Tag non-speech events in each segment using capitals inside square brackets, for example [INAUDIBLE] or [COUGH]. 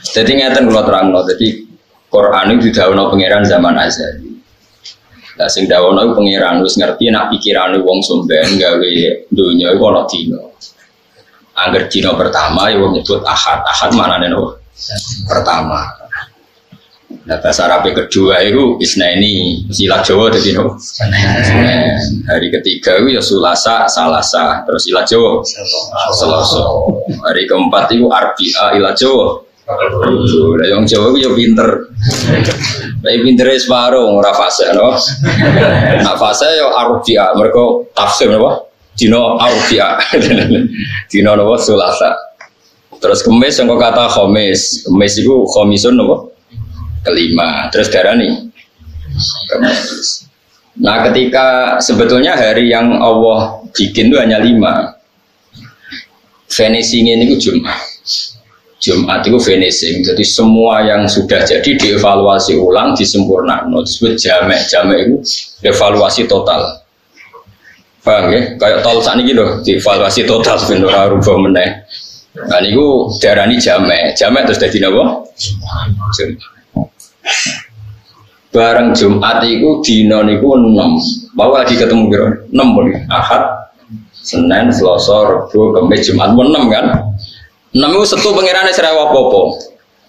Jadi ngeten kalau terang Jadi Quran itu didawono pangeran zaman azali. Lah sing dawono iku pangeran wis ngerti nak pikirane wong somben gawe dunya iku ana dina. Angger dina pertama ya wong nyebut ahad. Ahad manane nopo? Pertama. Nah bahasa Arab kedua itu isnaini sila Jawa jadi no. Hari ketiga itu ya sulasa salasa terus sila Jawa selasa. Hari keempat itu arbia ila Jawa. Yang Jawa itu ya pinter. Tapi pintere separuh ora fase no. Nak fase ya arbia mereka tafsir apa? Dino arbia. [LAUGHS] Dino napa sulasa. Terus kemis yang kata khomis. Kemis itu khomisun napa? kelima terus darah nih nah ketika sebetulnya hari yang Allah bikin itu hanya lima finishing ini Jumat Jumat itu finishing jadi semua yang sudah jadi dievaluasi ulang disempurnakan disebut jamek jamek itu evaluasi total paham ya kayak tol saat ini loh dievaluasi total sebenarnya rubah meneh Nah, ini darah ini jamek, jamek terus jadi apa? Jumat. Bareng Jumat itu dino niku 6. Mau lagi ketemu kira 6 pun. Ahad, Senin, Selasa, Rabu, Kamis, Jumat pun 6 kan. 6 itu satu pangeran Israel apa-apa.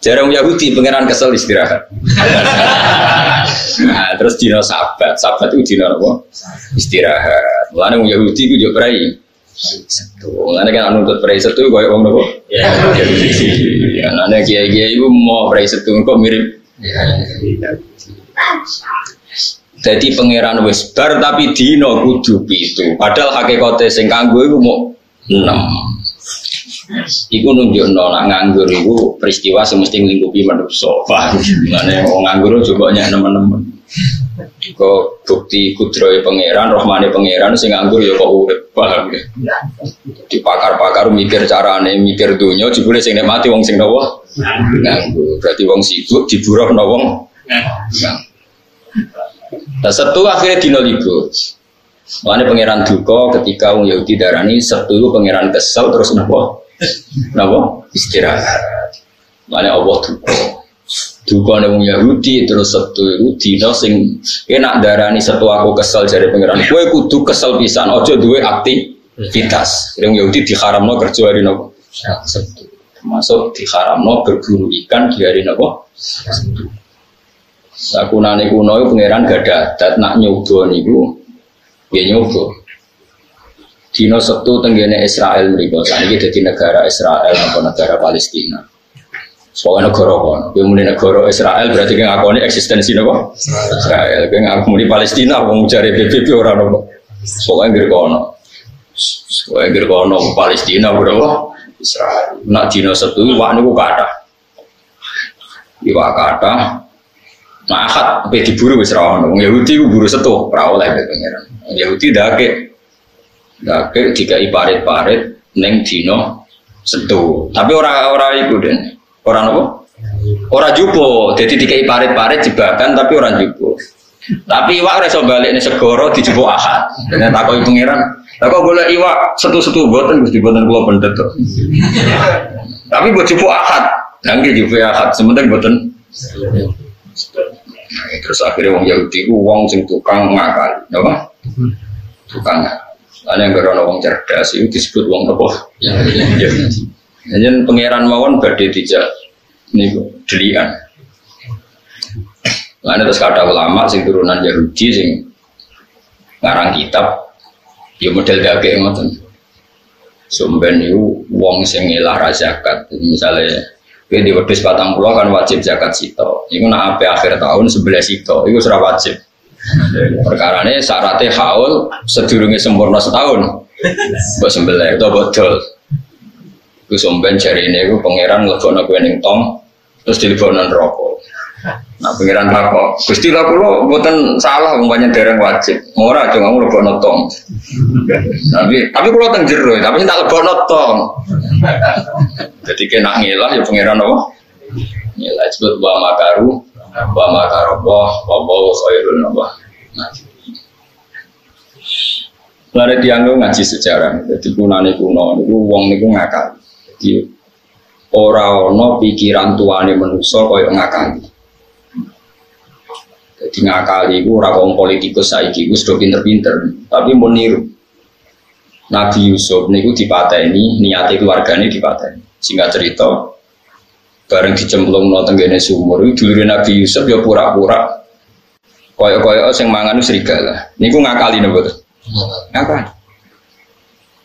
Jarang Yahudi pangeran kesel istirahat. [LAUGHS] nah, terus dino sabat, sabat itu dino apa? Istirahat. Mulane Yahudi itu juga berai. Satu, mulane kan nuntut berai satu kaya wong nopo? Ya, ya. Nah, kiai-kiai itu mau berai satu kok mirip jadi pangeran wis bar tapi dino kudu pitu. Padahal hakikate sing kanggo iku mau 6. Iku nunjukno nak nganggur iku peristiwa semesti nglingkupi manusa. Paham? Ngene wong nganggur juga nyak nemen-nemen. Kok bukti kudrohe pangeran, rohmane pangeran sing nganggur ya kok urip. Paham ya? Di pakar-pakar mikir carane, mikir dunia jebule sing mati wong sing nopo? nganggu berarti wong sibuk diburuh no wong nah satu akhirnya dino libur Makanya pangeran duko ketika wong Yahudi darani satu itu pangeran kesel terus nopo nopo istirahat. Makanya Allah duko duko nih wong Yahudi terus satu itu dino sing enak darani satu aku kesel dari pangeran. Gue kudu kesel pisan ojo duwe aktivitas. Yang Yahudi diharam no kerja hari nopo satu termasuk diharamno berburu ikan di hari nopo Sakunane kuno itu pangeran gak ada nak nyoba niku ya nyoba Dino setu tenggene Israel mereka saat ini jadi negara Israel atau negara Palestina Soalnya negara kan, yang mulai negara Israel berarti kan aku ini eksistensi nopo Israel, kan aku mulai Palestina, mau cari PBB orang nopo. Soalnya gerkono, soalnya gerkono Palestina berapa? Israel. Nak dino setu wak niku kata. Iwak kata. Akad apa diburu wis ra ono. Yahudi ku buru setu ora oleh pangeran. Yahudi dake dake dikai parit-parit neng dino setu. Tapi ora ora iku den. Ora nopo? Ora jupo. Jadi dikai parit-parit jebakan tapi orang jupo. Tapi iwak ora iso balik ning segoro dijupuk akad. Dan takoki pangeran, lah golek iwak setu-setu boten Gusti boten kula pendet to. Tapi buat jupu akad. Nggih jupu akad sementing boten. Nah, terus akhirnya wong Yahudi ku wong sing tukang ngakal, apa? Tukang ngakal. Lalu yang berono wong cerdas itu disebut wong apa? Jadi pangeran mawon badhe dijak niku delian. Lalu terus kata ulama sing turunan Yahudi sing ngarang kitab Ya model daging ngoten. Sumben itu wong sing ngilah zakat. Misalnya kowe di wedhus pulau kan wajib zakat sito. Iku nak ape akhir tahun sebelah sito, iku sudah wajib. Perkara ini syaratnya haul sedurunge sempurna setahun. Mbok sembelih itu bodol. Iku sumben jari ini iku pangeran nglebokno kowe ning tong terus dilebokno rokok. Nah pengiran takok, Gusti lah kulo buatan salah umpamanya dereng wajib. Ora cuma mau lebok notong. Tapi tapi kulo teng jero, tapi tak lebok notong. Jadi kena ngilah ya pengiran apa? Ngilah disebut wa makaru, wa makarobah, wa bawa khairul nabah. Lalu dianggap ngaji sejarah, jadi kunane kuno, itu wong niku ngakal. Jadi ora ono pikiran tuane manusa kaya ngakali. Jadi ngakali iku ora wong politikus saiki iku sudah pinter-pinter, tapi mau niru. Nabi Yusuf niku dipateni, niate keluargane dipateni. Singkat cerita, bareng dicemplung no tenggene sumur, itu dulu Nabi Yusuf ya pura-pura koyo-koyo sing mangan serigala. Niku ngakali nopo Ngakali.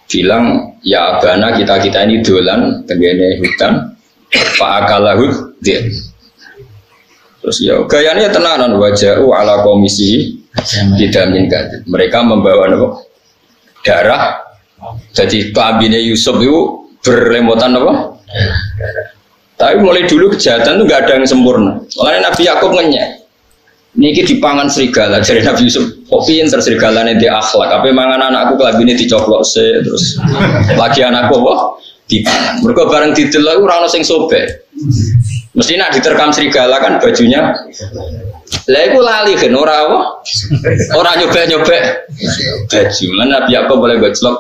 Bilang ya abana kita kita ini dolan tenggene hutan, pak akalahud dia. Terus ya gayanya tenanan wajah ala komisi tidak minkat. Mereka membawa nopo darah jadi kabinnya Yusuf itu berlemotan apa? Tapi mulai dulu kejahatan itu nggak ada yang sempurna. Makanya Nabi Yakub ngenyek. Niki dipangan serigala jadi Nabi Yusuf. Kok pinter serigala ini dia akhlak. Tapi mangan anakku ini dicoplok se terus lagi anakku apa? Dipangan. Mereka bareng didelok orang sing sobek. Mesti nak diterkam serigala kan bajunya. Lah iku lali kan ora apa? Ora nyobek-nyobek baju. Mana Nabi Yakub boleh gojlok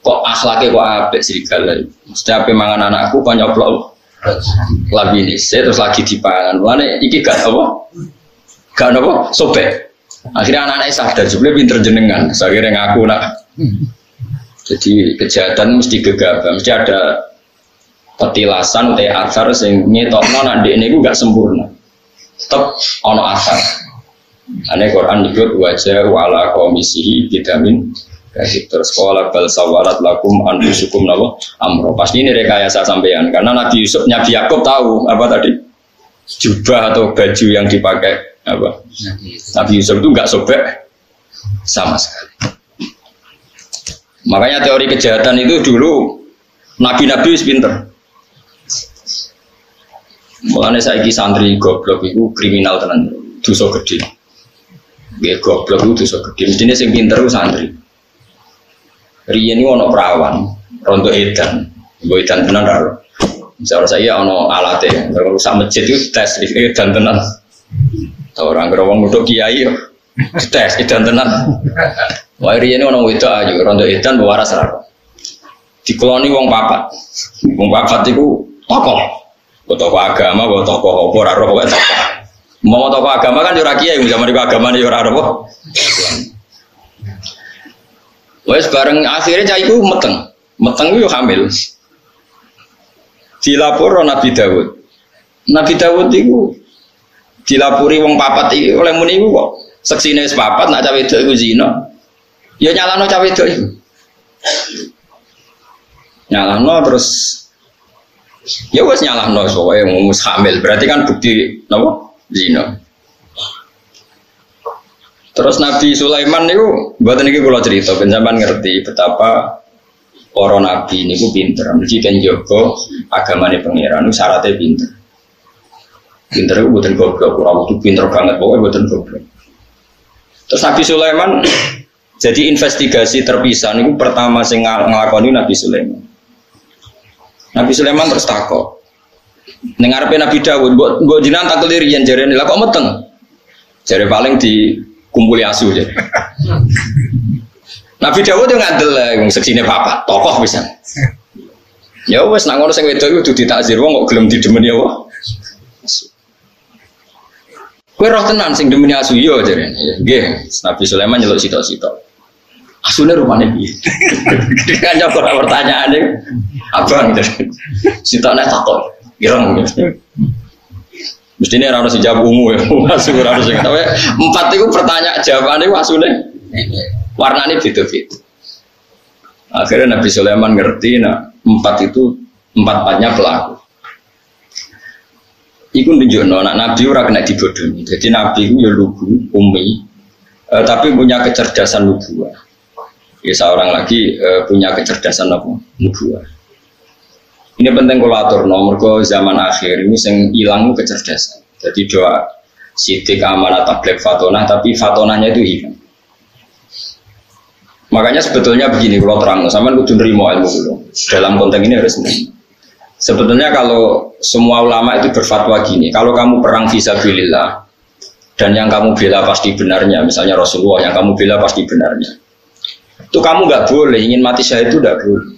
kok akhlaknya kok apik serigala. Mesti ape mangan anakku kok nyoplok labine terus lagi dipangan. Mana iki gak apa? Gak apa? Sobek. Akhirnya anak-anak sadar jebule pinter jenengan. Saya ngaku nak. Jadi kejahatan mesti gegabah, mesti ada petilasan teh asar sing ngetokno nak ini gak sempurna. Tetap ono asar. Ane Quran nyebut wajah wala komisihi vitamin Kasih terus sekolah bal sawarat lakum anfusukum nabo amro. Pasti ini rekayasa sampean karena Nabi Yusuf Nabi Yakub tahu apa tadi jubah atau baju yang dipakai apa Nabi Yusuf itu nggak sobek sama sekali. Makanya teori kejahatan itu dulu Nabi-Nabi pinter. Mulanya saya santri goblok itu kriminal tenan, dosa gede. Dia goblok itu dosa gede. Mestinya sing pinter itu santri. Riyen ini ono perawan, rontok edan, gue edan tenan karo. Misalnya saya ono alatnya, kalau rusak masjid itu tes edan tenan. Orang gerowong untuk kiai, tes edan tenan. Wah riyen ono itu aja, rontok edan bewaras raro. Dikeloni wong papat, wong papat itu tokoh, tokoh agama, tokoh apa, raro tokoh. Mau tokoh agama kan jurah kiai, zaman agama nih jurah apa. Wes bareng akhirnya cah itu meteng, meteng itu hamil. Dilapor Nabi Dawud. Nabi Dawud itu dilapuri wong papat itu oleh muni itu kok seksine wis papat nak cawe itu iku zina. Ya nyalano cawe itu iku. Nyalano terus ya wes nyalano soalnya yang hamil berarti kan bukti napa zina. Terus Nabi Sulaiman itu buat ini kalau cerita, penjaman ngerti betapa para nabi ini ku pinter. Mesti kan agama ini pangeran itu syaratnya pinter. Pinter itu buatan goblok, kurang itu pinter banget, pokoknya buatan goblok. Terus Nabi Sulaiman [CLEARS THROAT] jadi investigasi terpisah ini pertama sing ngelakoni Nabi Sulaiman. Nabi Sulaiman terus takut. Dengar Nabi Dawud, buat jinan tak kelirian jari ini, lah kok meteng? Jari paling di kumpuli asu aja. [LAUGHS] Nabi Dawud yang ngandel lah, yang seksine papa, tokoh bisa. Ya wes nak ngono sing wedok itu ditakzir wong kok gelem didemeni apa? Kowe roh tenan sing demeni asu yo iya, jare. Nggih, Nabi Sulaiman nyeluk sitok-sitok. Asune rumane piye? Kan jawab pertanyaane abang gitu. Sitokne takut. Ireng gitu. Mesti ini harus dijawab ungu ya, [LAUGHS] masuk harus sing tapi empat itu pertanyaan jawabannya masuknya warnanya beda-beda. Akhirnya Nabi Sulaiman ngerti, nah empat itu empat empatnya pelaku. Iku nunjukno anak Nabi ora kena dibodohi. Jadi Nabi itu ya lugu, umi, eh, tapi punya kecerdasan nubuah. Ya seorang lagi eh, punya kecerdasan apa? Nubuah. Ini penting kalau atur nomor ke zaman akhir ini yang hilang kecerdasan. Jadi doa sidik amanat tablet fatona, tapi fatonanya itu hilang. Makanya sebetulnya begini kalau terang, sama kudu nerimo ilmu dulu. Dalam konteks ini harus nerimo. Sebetulnya kalau semua ulama itu berfatwa gini, kalau kamu perang visabilillah dan yang kamu bela pasti benarnya, misalnya Rasulullah yang kamu bela pasti benarnya, itu kamu nggak boleh ingin mati saya itu tidak boleh.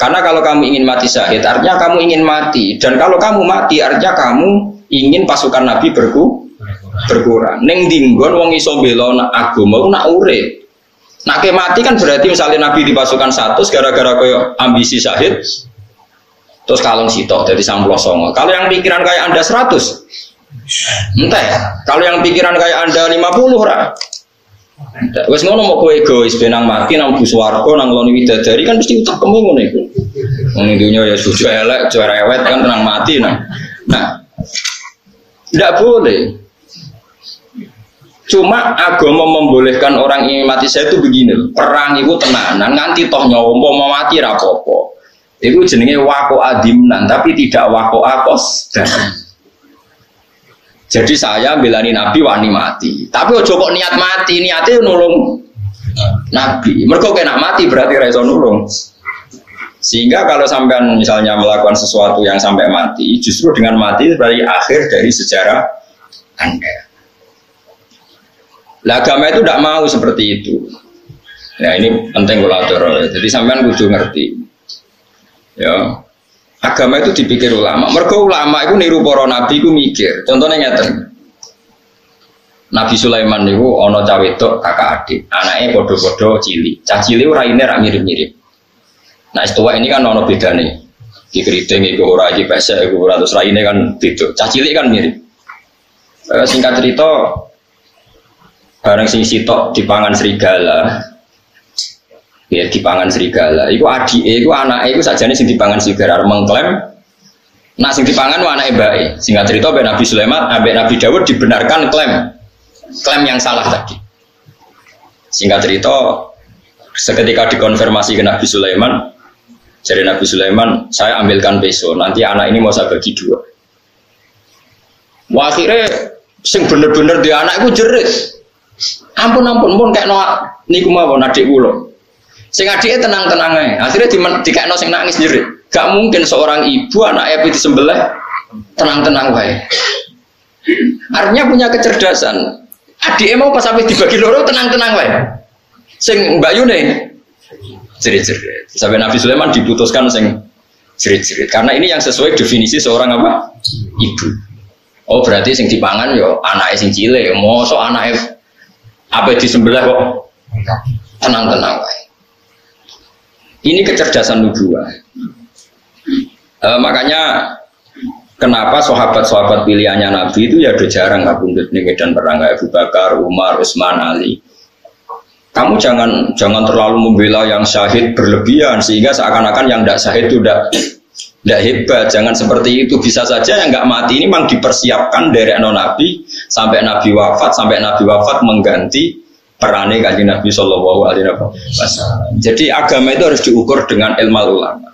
Karena kalau kamu ingin mati syahid, artinya kamu ingin mati. Dan kalau kamu mati, artinya kamu ingin pasukan Nabi berku berkurang. Neng dinggon wong iso bela nak agama nak urip. Nak ke mati kan berarti misalnya Nabi di pasukan satu gara-gara koyo ambisi syahid terus kalung sitok dari sampul songo. Kalau yang pikiran kayak Anda 100 entah kalau yang pikiran kayak Anda 50 ora. Wes ngono mau kowe egois benang mati nang bus warga nang loni widadari kan mesti utak kemu ngono iku. Wong dunya ya sudah elek, juara ewet kan tenang mati nah. Nah, tidak boleh. Cuma agama membolehkan orang ingin mati saya itu begini Perang itu tenanan, nganti toh nyawa mau mati rapopo. Itu jenenge wako adimnan, tapi tidak wako akos. Jadi saya belani Nabi wani mati. Tapi ojo kok niat mati, niatnya nulung Nabi. Mereka kena mati berarti reso nulung. Sehingga kalau sampai misalnya melakukan sesuatu yang sampai mati, justru dengan mati berarti akhir dari sejarah Anda. Lah agama itu tidak mau seperti itu. Ya ini penting kulator. Jadi sampean kudu ngerti. Ya, Agama itu dipikir ulama. Mereka ulama itu niru para nabi itu mikir. Contohnya ngeten. Nabi Sulaiman itu cawe itu kakak adik, anaknya bodoh-bodoh cili. Cah cili raine rak mirip-mirip. Nah istiwa ini kan ono beda nih. Keriting itu ora iki pesek iku ora terus raine kan beda. Cah cili kan mirip. E, singkat cerita bareng sing sitok dipangan serigala ya dipangan serigala. Iku adi iku anak iku saja sing dipangan serigala mengklaim nak sing dipangan anak baik singkat cerita Nabi Nabi Sulaiman Nabi Nabi Dawud dibenarkan klaim klaim yang salah tadi. Singkat cerita seketika dikonfirmasi ke Nabi Sulaiman jadi Nabi Sulaiman saya ambilkan besok nanti anak ini mau saya bagi dua. Wah, akhirnya sing bener-bener di anak itu jerit. Ampun ampun pun kayak noak niku mau adik kula Sing adike tenang-tenang aja. Akhirnya di dikakno sing nangis jerit. Gak mungkin seorang ibu anak api disembelih tenang-tenang wae. Artinya punya kecerdasan. Adik mau pas sampai dibagi loro tenang-tenang wae. Sing Mbak Yune jerit-jerit. Sampai Nabi Sulaiman diputuskan sing jerit-jerit. Karena ini yang sesuai definisi seorang apa? Ibu. Oh berarti sing dipangan yo anaknya sing cilik. So anaknya apa disembelih kok tenang-tenang wae. Ini kecerdasan nubuah. E, makanya kenapa sahabat-sahabat pilihannya Nabi itu ya udah jarang kabundut nih medan perang Abu Bakar, Umar, Utsman, Ali. Kamu jangan jangan terlalu membela yang syahid berlebihan sehingga seakan-akan yang tidak syahid itu tidak tidak hebat. Jangan seperti itu. Bisa saja yang nggak mati ini memang dipersiapkan dari non Nabi sampai Nabi wafat sampai Nabi wafat mengganti perane kanjeng Nabi Shallallahu Alaihi Wasallam. Jadi agama itu harus diukur dengan ilmu ulama.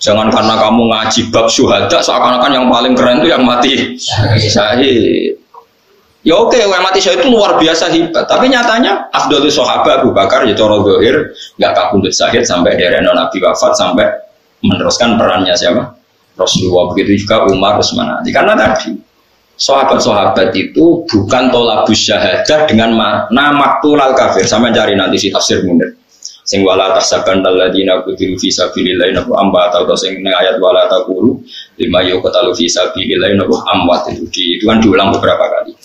Jangan karena kamu ngaji bab syuhada seakan-akan yang paling keren itu yang mati syahid. Ya oke, yang mati syahid itu luar biasa hebat. Tapi nyatanya Abdul Sahabat Abu Bakar ya Coro Gohir nggak kabundut syahid sampai dari Nabi wafat sampai meneruskan perannya siapa? Rasulullah begitu juga Umar Utsman. Karena tadi sahabat-sahabat itu bukan tolabus syahadah dengan makna maktul al kafir. Sama cari nanti si tafsir munir. Sing wala tahsaban alladzina qutilu fi sabilillah nabu amwat. Atau sing ayat wala taqulu lima yuqtalu fi sabilillah nabu amwat. Itu di, itu kan diulang beberapa kali.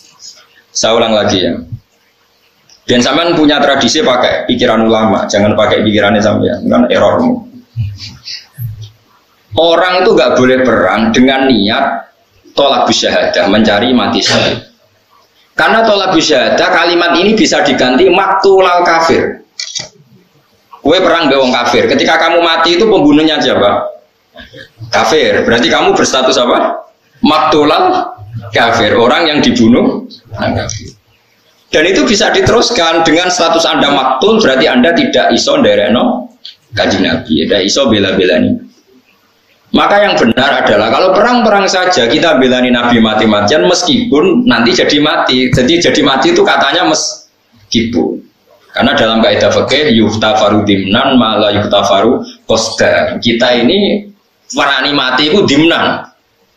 Saya ulang lagi ya. Dan sampean punya tradisi pakai pikiran ulama. Jangan pakai pikirannya sampean. Kan errormu orang itu nggak boleh perang dengan niat tolak syahadah, mencari mati syahid. Karena tolak syahadah kalimat ini bisa diganti maktulal kafir. Kue perang gawang kafir. Ketika kamu mati itu pembunuhnya siapa? Kafir. Berarti kamu berstatus apa? Maktulal kafir. Orang yang dibunuh Dan itu bisa diteruskan dengan status Anda maktul berarti Anda tidak iso no kaji Nabi. Tidak iso bela-bela ini. Maka yang benar adalah kalau perang-perang saja kita belani Nabi mati-matian meskipun nanti jadi mati. Jadi jadi mati itu katanya meskipun. Karena dalam kaidah fikih yuftafaru dimnan malah yuftafaru kosta. Kita ini warani mati itu dimnan.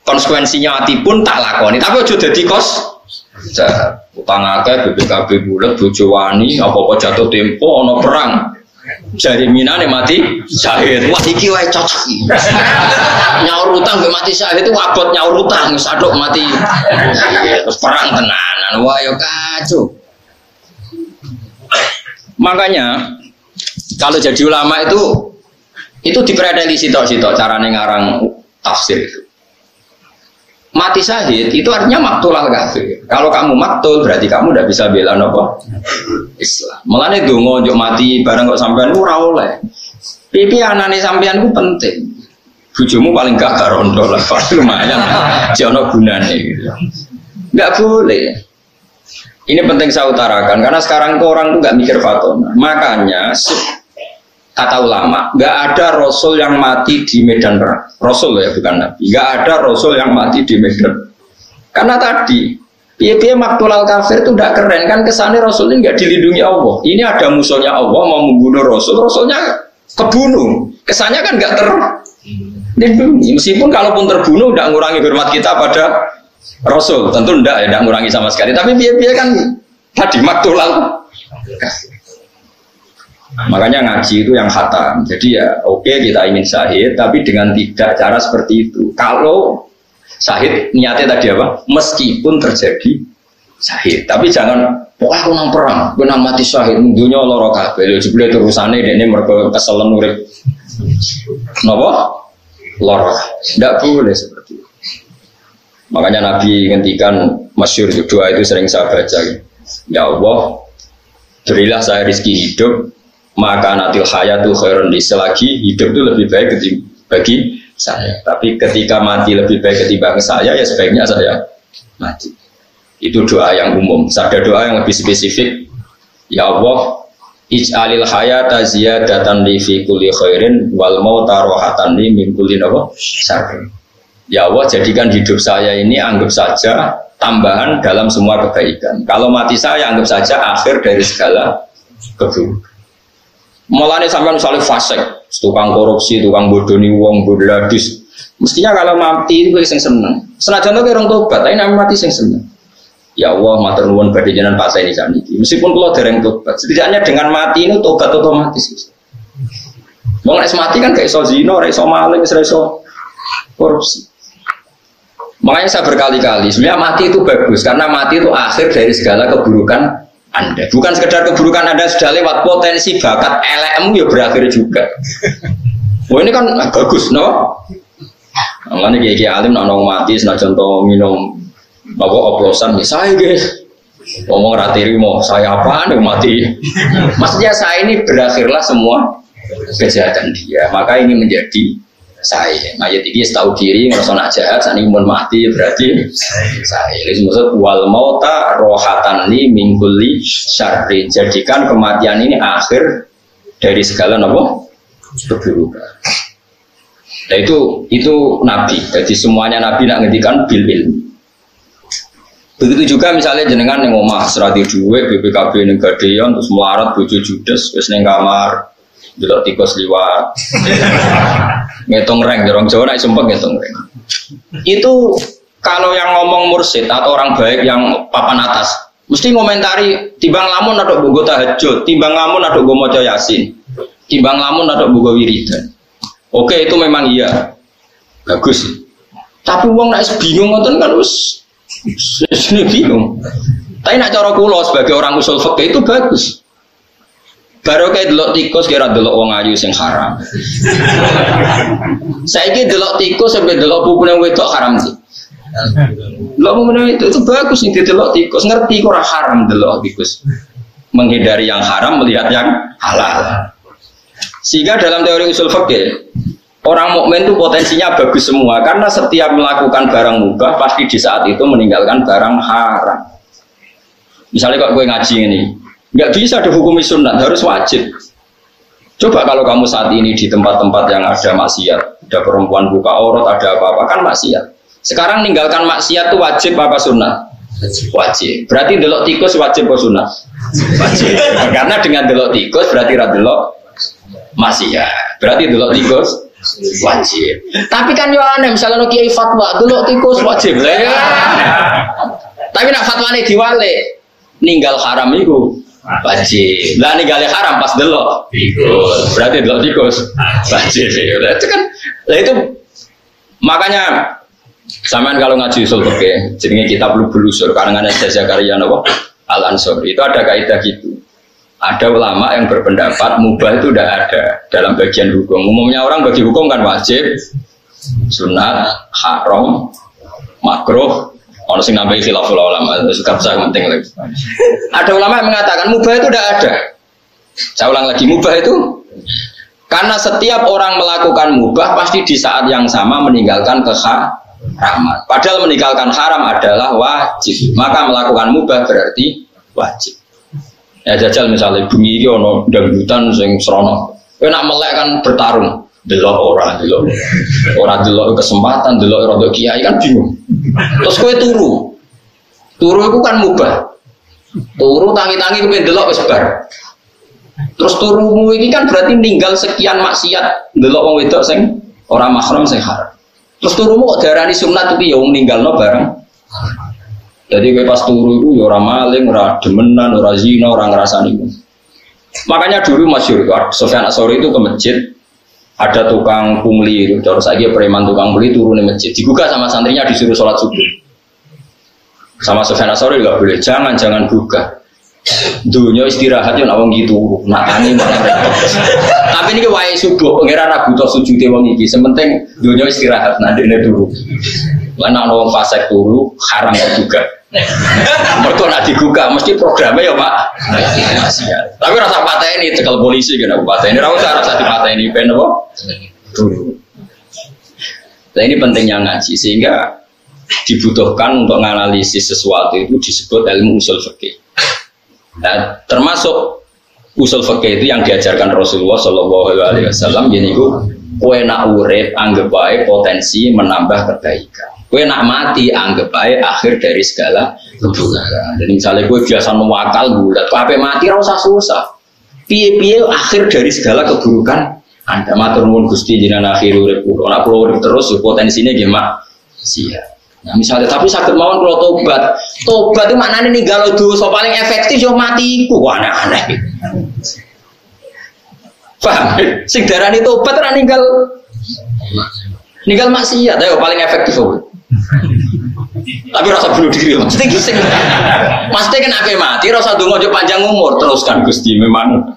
Konsekuensinya mati pun tak lakoni. Tapi ojo jadi kos. Utang akeh BPKB bulat bojo wani apa-apa jatuh tempo ono perang. Jari minane mati syahid. Wah iki wae cocok. [LAUGHS] nyaur utang gue mati syahid itu wabot nyaur utang sadok mati. Terus perang tenanan. Wah yo kacau. Makanya kalau jadi ulama itu itu diprediksi sitok-sitok carane ngarang tafsir itu. Mati syahid itu artinya maktul al kafir. Kalau kamu maktul berarti kamu udah bisa bela nopo Islam. Mulane dongo njuk mati bareng kok sampean ora oleh. Pipi anane sampean ku penting. Bujumu paling gak rondo lah, lumayan. Jono gunane gitu. Enggak boleh. Ini penting saya utarakan karena sekarang orang tuh nggak mikir fatona. Makanya kata ulama, nggak ada rasul yang mati di medan perang. Rasul ya bukan nabi. Nggak ada rasul yang mati di medan. Karena tadi Piye-piye maktulal kafir itu tidak keren kan kesannya Rasul ini nggak dilindungi Allah. Ini ada musuhnya Allah mau membunuh Rasul, Rasulnya kebunuh. Kesannya kan nggak terlindungi. Meskipun kalaupun terbunuh tidak mengurangi hormat kita pada Rasul, tentu tidak ya, tidak mengurangi sama sekali. Tapi piye-piye kan tadi maktulal kafir. Makanya ngaji itu yang khatam. Jadi ya oke okay, kita ingin syahid, tapi dengan tidak cara seperti itu. Kalau syahid niatnya tadi apa? Meskipun terjadi syahid, tapi jangan pokoknya aku nang perang, aku mati syahid, dunia loro kabeh. Lho jebule terusane ini mereka keselen urip. Napa? Loro. Tidak boleh seperti itu. Makanya Nabi ngendikan masyur itu doa itu sering saya baca. Ya Allah, berilah saya rezeki hidup maka natil hayatu khairun di selagi hidup itu lebih baik bagi saya. Tapi ketika mati lebih baik ketimbang saya, ya sebaiknya saya mati. Itu doa yang umum. Ada doa yang lebih spesifik. Ya Allah, ij'alil hayata ziyadatan li fi kulli khairin wal mauta rohatan li min kulli. Ya Allah, jadikan hidup saya ini anggap saja tambahan dalam semua kebaikan. Kalau mati saya anggap saja akhir dari segala keburukan. Malah nih sampai misalnya fasek, tukang korupsi, tukang bodoni uang, bodladis. Mestinya kalau mati itu yang seneng. Senajan tuh orang tobat, tapi nama mati yang seneng. Ya Allah, matur nuwun badhe jenengan Pak ini saniki. Meskipun kalau dereng tobat, setidaknya dengan mati ini tobat otomatis. Wong nek mati kan kayak iso zina, ora iso maling, ora iso korupsi. Makanya saya berkali-kali, sebenarnya mati itu bagus karena mati itu akhir dari segala keburukan anda. Bukan sekedar keburukan Anda sudah lewat potensi bakat LM ya berakhir juga. Wah ini kan bagus, no? Allah ini kayak alim nak mati, senajan contoh minum apa oplosan, ya saya guys. Ngomong ratiri mau saya apa nih mati. Maksudnya saya ini berakhirlah semua kejahatan dia. Maka ini menjadi saya mayat ini tahu diri ngerasa nak jahat saat ini mati berarti saya ini maksud wal mauta rohatan li mingguli syarri. Jadikan kematian ini akhir dari segala nopo keburukan. Nah itu itu nabi. Jadi semuanya nabi nak ngedikan bil ilmi begitu juga misalnya jenengan yang ngomah serati duit BPKB negadeon terus melarat bojo judes terus neng kamar delok tikus liwat ngitung reng jorong Jawa naik sumpah ngitung reng itu kalau yang ngomong mursid atau orang baik yang papan atas mesti ngomentari timbang lamun atau bogo tahajud timbang lamun atau bogo mojo yasin timbang lamun atau bogo wiridan. Oke itu memang iya. Bagus. Tapi uang naik bingung ngoten kan us bingung. Tapi nak cara kulo sebagai orang usul fakih itu bagus Baru kayak delok tikus kira delok wong ayu sing haram. Saya kira delok tikus sampai delok pupune wedok haram sih. Delok pupune itu itu bagus nih delok tikus ngerti kok haram delok tikus. Menghindari yang haram melihat yang halal. Sehingga dalam teori usul fikih Orang mukmin itu potensinya bagus semua karena setiap melakukan barang mubah pasti di saat itu meninggalkan barang haram. Misalnya kok gue ngaji ini, Nggak bisa dihukumi sunat, harus wajib. Coba kalau kamu saat ini di tempat-tempat yang ada maksiat, ada perempuan buka aurat, ada apa-apa, kan maksiat. Sekarang ninggalkan maksiat itu wajib apa sunat? Wajib. Berarti delok tikus wajib apa sunat? Wajib. Karena dengan delok tikus berarti radelok maksiat. Berarti delok tikus wajib. Tapi kan yo aneh misalnya no kiai fatwa delok tikus wajib. Ya. Tapi nak fatwa ini diwale ninggal haram itu wajib. Lah nih gale haram pas delok. Berarti delok tikus wajib. Lah itu kan lah itu makanya Samaan kalau ngaji usul fikih, jenenge kitab lu belusur karangan Jasa Karya nopo Al Ansor itu ada kaidah gitu. Ada ulama yang berpendapat mubah itu tidak ada dalam bagian hukum. Umumnya orang bagi hukum kan wajib, sunat, haram, makruh, Orang sing nambahi khilaful ulama, suka besar penting lagi. Ada ulama yang mengatakan mubah itu tidak ada. Saya ulang lagi, mubah itu karena setiap orang melakukan mubah pasti di saat yang sama meninggalkan keharaman. Padahal meninggalkan haram adalah wajib. Maka melakukan mubah berarti wajib. Ya jajal misalnya bumi ini ono dangdutan sing serono. Kowe nak melek kan bertarung delok orang delok. Orang delok kesempatan delok rodo kiai kan bingung. Terus kue turu. Turu itu kan mubah. Turu tangi-tangi kepen delok wis terus turumu ini kan berarti ninggal sekian maksiat delok wong wedok sing orang mahram sing terus turumu kok darani sunat tapi ya wong no bareng. Jadi kue pas turu itu ya orang maling, orang demenan, orang zina, orang ngerasani. Makanya dulu masyur, Sofyan Asori itu ke masjid, ada tukang pungli terus lagi preman tukang pungli turun di masjid. Dibuka sama santrinya disuruh sholat subuh. Sama Sofyan Asori nggak boleh. Jangan jangan buka. Dunia istirahat ya nawang gitu nakani malah. Tapi ini wae subuh. Pengiran ragu toh sujud wong iki. Sementing dunia istirahat nanti ini dulu mana nawang fasek dulu haram juga. [LAUGHS] Mereka nak dibuka mesti programnya ya pak. Tapi rasa patah ini cekal polisi kan aku patah ini rasa rasa di patah ini pen apa? Dulu nah ini pentingnya ngaji sehingga dibutuhkan untuk menganalisis sesuatu itu disebut ilmu usul fikih nah, termasuk usul fikih itu yang diajarkan Rasulullah Shallallahu Alaihi Wasallam jadi itu kue nak urip anggap baik potensi menambah kebaikan Kue nak mati anggap baik akhir dari segala keburukan. Jadi misalnya kue biasa mewakal bulat, kue mati rasa susah. Piye-piye akhir dari segala keburukan anda matur nuwun Gusti jinan akhir urip kula. Nek kula terus ya potensinya gimana? Sia. Nah, misalnya tapi sakit mawon kalau tobat, tobat itu maknanya nih galau dosa paling efektif yo mati ku aneh-aneh. Paham? Sing darani tobat ora ninggal ninggal maksiat, ayo paling efektif kok. Tapi rasa bunuh diri, maksudnya gising. Maksudnya kan apa mati, rasa dungo jo panjang umur teruskan gusti memang.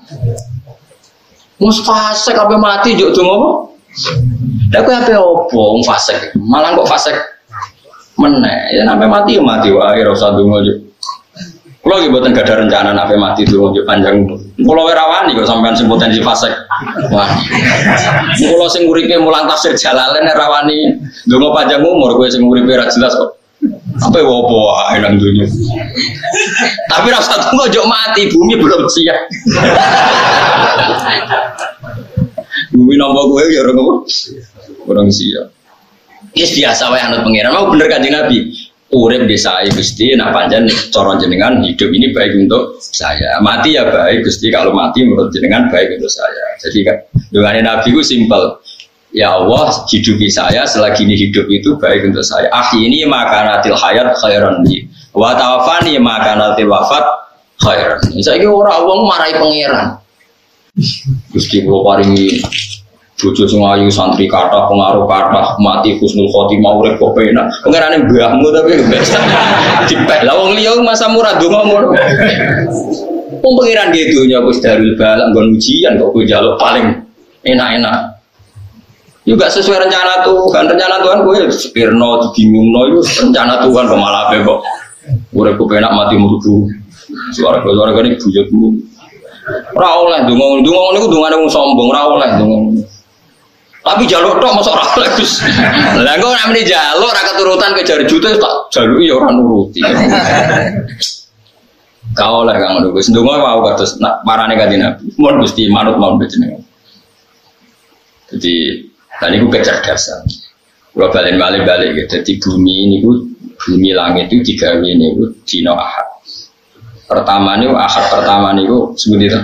Mus fasek apa mati jo dungo apa? Dah kau apa opo, fasek, malah kok fasek meneh. Ya namanya mati ya mati wae rasa dungo jo. Kalau lagi buatan gak ada rencana nafe mati dulu untuk panjang. Kalau nih kok sampean sing potensi fasek. Wah. Kalau sing mulang tafsir jalalen rawani. Dongo panjang umur gue sing uripe ra kok. Apa ya wopo nang dunia. Tapi rasa tunggu jok mati bumi belum siap. bumi nombor gue ya orang apa? Orang siap. Yes biasa wae anut pangeran. Mau bener kan Nabi urip di saya Gusti nak panjang coron jenengan hidup ini baik untuk saya mati ya baik Gusti kalau mati menurut jenengan baik untuk saya jadi kan dengan Nabi itu simpel ya Allah hidupi saya selagi ini hidup itu baik untuk saya akhi ini makanatil hayat khairan li wa tawafani makanatil wafat khairan saya orang orang marahi pangeran Gusti kalau paringi Bojo sing ayu santri kata pengaruh kata mati husnul khotimah urip kok penak. Pengerane mbahmu tapi [LAUGHS] dipek. Lah wong liya masa murah donga ngono. Wong pengiran ge dunya wis darul balak nggon ujian kok kowe njaluk paling enak-enak. Juga sesuai rencana Tuhan. Rencana Tuhan gue sepirno, bingung no itu rencana Tuhan kok kok. Urip kok penak mati mutu. Suara suara gini bujut dulu. Ora oleh donga donga niku dongane wong sombong, ora oleh donga. Tapi jalur tok masuk ora oleh Gus. Lah engko nek meni jalur ora keturutan ke jari juta tak jalur ya ora nuruti. Kau lah kang Gus. Ndonga mau kados nak parane kanjeng Nabi. Mun Gusti manut mau jenengan. Jadi tadi gue kecerdasan. Kalau balik balik balik gitu. Jadi bumi ini gue bumi langit itu tiga ini gue dino ahad. Pertama nih ahad pertama nih gue sebenarnya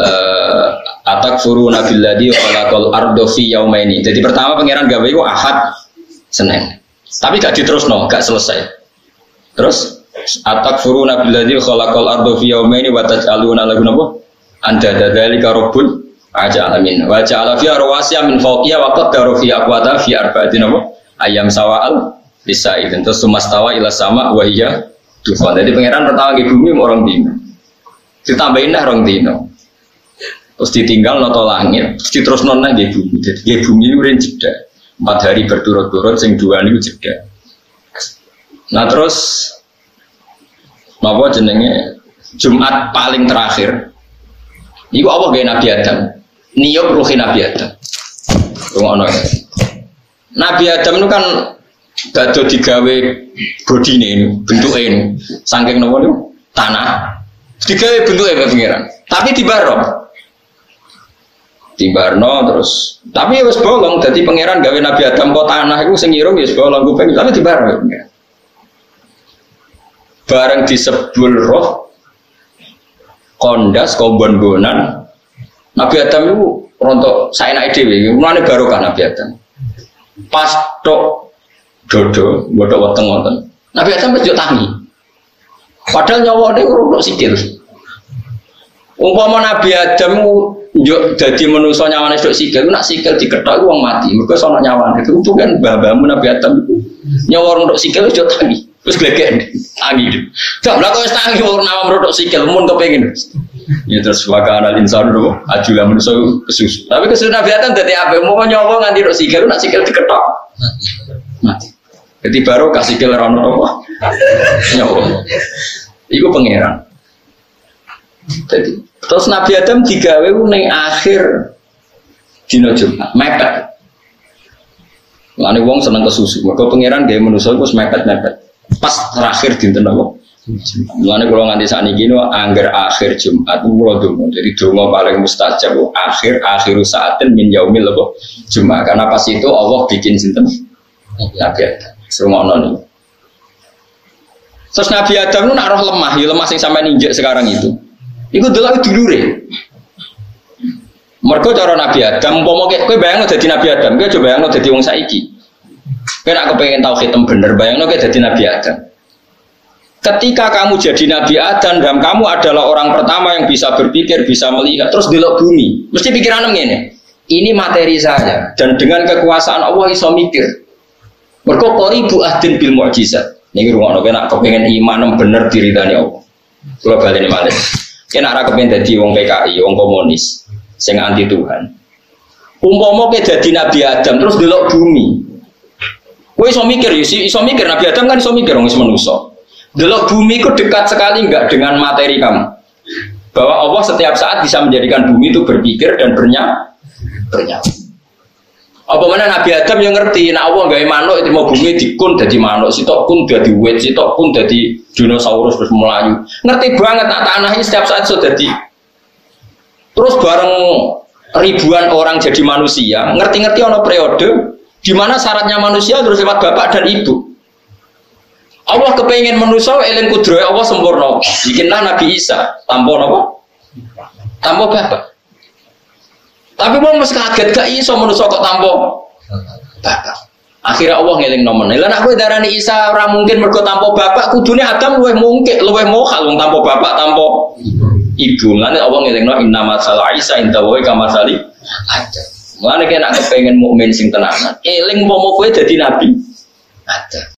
uh, atak furu nabiladi khalaqal ardo fi yaumaini. Jadi pertama pangeran gawe iku ahad Senin. Tapi gak diterus no, gak selesai. Terus Atak furu nabi ladi khalaqal ardo fi yawmaini wa taj'aluna lahu napa? Anda dzalika rabbul aja alamin. Wa ja'ala fiha rawasiya min fawqiha wa qaddara fi aqwata fi arba'atin apa? Ayam sawa'al bisa itu terus sumastawa ila sama wa hiya dufan. Jadi pangeran pertama di bumi orang dino. Ditambahin dah orang dino. Terus ditinggal noto langit, terus terus nona di bumi. Jadi di bumi itu jeda. Empat hari berturut-turut, sing dua ini jeda. Nah terus Napa jenenge Jumat paling terakhir. Iku apa gaya Nabi Adam? Niyok ruhi Nabi Adam. Ya. Nabi Adam itu kan dado digawe body ini, bentuknya ini, saking nopo itu tanah. Digawe bentuknya pengiran. Tapi di barok. Di barno terus. Tapi ya wis bolong. Jadi pangeran gawe Nabi Adam kok tanah itu sing irung ya bolong kuping. Tapi di barno bareng disebul roh kondas kobon bonan Nabi Adam itu rontok saya naik dewi. Mulane barokah Nabi Adam. Pas tok dodo bodoh weteng wonten Nabi Adam pejuk tangi. Padahal nyawa dia rontok sikil. Umpama Nabi Adam yuk jadi manusia nyawane dok sikil nak sikil diketok uang mati. Mereka sono nyawane itu kan babamu Nabi Adam itu nyawa rontok sikil itu tangi. Terus gelegen tangi. Tak belakang wis tangi orang nama merodok sikil mun kepengin. Ya terus waka anal insan dulu ajulah manusia kesusu. Tapi kesusu nabiatan dari apa? Mau nyoba nganti rok sikil, nak sikil diketok. Mati. Jadi baru kasih sikil rano apa? Nyoba. Iku pangeran. Jadi terus Nabi Adam digawe ning akhir dino Jumat, mepet. Lani wong seneng kesusu. Mergo pangeran gawe manusia iku mepet-mepet pas terakhir dinten apa? Mulane kalau nganti saat ini no, angger akhir Jumat kula donga. Jadi donga paling mustajab akhir akhiru saatin min yaumil apa? Jumat. Karena pas itu Allah bikin sinten Nabi Adam. Semua nih. Terus Nabi Adam itu nak roh lemah, ya lemah sing sampai ninjek sekarang itu. Iku dulu dulure. Mereka cara Nabi Adam, mau kowe bayang jadi Nabi Adam, kowe coba bayang jadi wong saiki. Kan aku pengen tahu hitam bener, bayang kayak jadi Nabi Adam. Ketika kamu jadi Nabi Adam dan kamu adalah orang pertama yang bisa berpikir, bisa melihat, terus delok bumi, mesti pikiran ini. Ini materi saya dan dengan kekuasaan Allah iso mikir. Mereka ibu adin bil mukjizat. Rumah nopo nak kepengen iman bener diri tani Allah. Balik ini malah. Kena arah kepengen jadi wong PKI, wong komunis, sing anti Tuhan. Umpama ke jadi Nabi Adam terus delok bumi, Kowe iso mikir, ya, iso mikir Nabi Adam kan iso mikir wong manusia. Delok bumi itu dekat sekali enggak dengan materi kamu. Bahwa Allah setiap saat bisa menjadikan bumi itu berpikir dan bernya bernyawa. Apa mana Nabi Adam yang ngerti, nah Allah gak manuk itu mau bumi dikun jadi manuk, sitok pun jadi wet, sitok pun jadi dinosaurus terus melayu. Ngerti banget nah, tanah ini setiap saat sudah jadi. Terus bareng ribuan orang jadi manusia, ngerti-ngerti ono periode di mana syaratnya manusia harus lewat bapak dan ibu. Allah kepengen manusia eling kudroy Allah sempurna. Bikinlah Nabi Isa tanpa apa? Tanpa bapak. Tapi mau mesti kaget gak iso manusia kok tanpa bapak. Akhirnya Allah ngeling nomen. Lah kowe darani Isa ora mungkin mergo tanpa bapak, kudune Adam luwih mungkin, luwih mokal wong tanpa bapak, tanpa ibu. Lan Allah ngeling no inna masalah Isa inta wa kama sali Adam. Mana kena kepengen mukmin sing tenanan. Eling pomo kue jadi nabi. Ada.